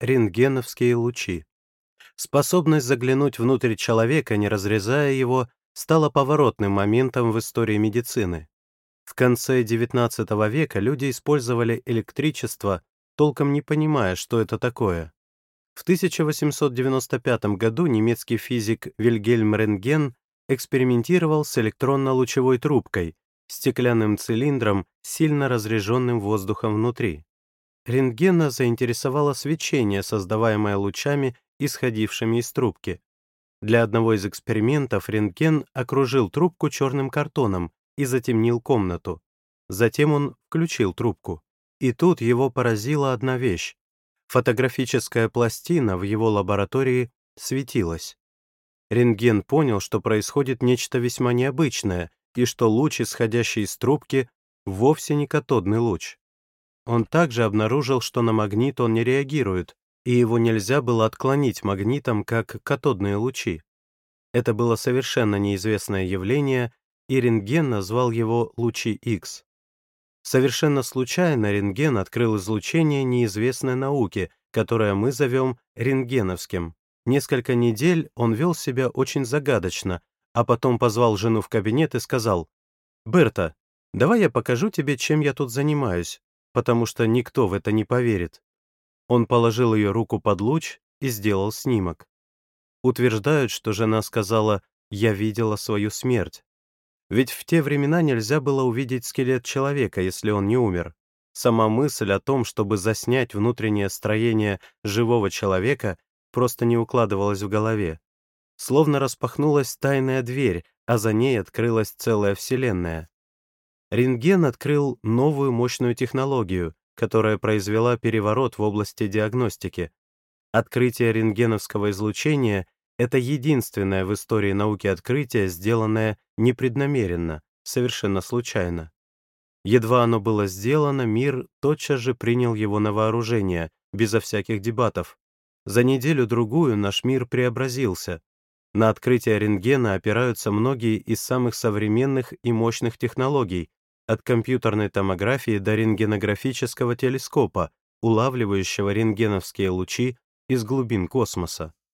рентгеновские лучи. Способность заглянуть внутрь человека, не разрезая его, стала поворотным моментом в истории медицины. В конце XIX века люди использовали электричество, толком не понимая, что это такое. В 1895 году немецкий физик Вильгельм Рентген экспериментировал с электронно-лучевой трубкой, стеклянным цилиндром, сильно разряженным воздухом внутри. Рентгена заинтересовало свечение, создаваемое лучами, исходившими из трубки. Для одного из экспериментов рентген окружил трубку черным картоном и затемнил комнату. Затем он включил трубку. И тут его поразила одна вещь. Фотографическая пластина в его лаборатории светилась. Рентген понял, что происходит нечто весьма необычное, и что луч, исходящий из трубки, вовсе не катодный луч. Он также обнаружил, что на магнит он не реагирует, и его нельзя было отклонить магнитом, как катодные лучи. Это было совершенно неизвестное явление, и рентген назвал его лучи X. Совершенно случайно рентген открыл излучение неизвестной науки, которое мы зовем рентгеновским. Несколько недель он вел себя очень загадочно, а потом позвал жену в кабинет и сказал, «Берта, давай я покажу тебе, чем я тут занимаюсь, потому что никто в это не поверит». Он положил ее руку под луч и сделал снимок. Утверждают, что жена сказала «я видела свою смерть». Ведь в те времена нельзя было увидеть скелет человека, если он не умер. Сама мысль о том, чтобы заснять внутреннее строение живого человека, просто не укладывалась в голове. Словно распахнулась тайная дверь, а за ней открылась целая вселенная. Рентген открыл новую мощную технологию, которая произвела переворот в области диагностики. Открытие рентгеновского излучения — это единственное в истории науки открытие, сделанное непреднамеренно, совершенно случайно. Едва оно было сделано, мир тотчас же принял его на вооружение, безо всяких дебатов. За неделю-другую наш мир преобразился. На открытие рентгена опираются многие из самых современных и мощных технологий, от компьютерной томографии до рентгенографического телескопа, улавливающего рентгеновские лучи из глубин космоса.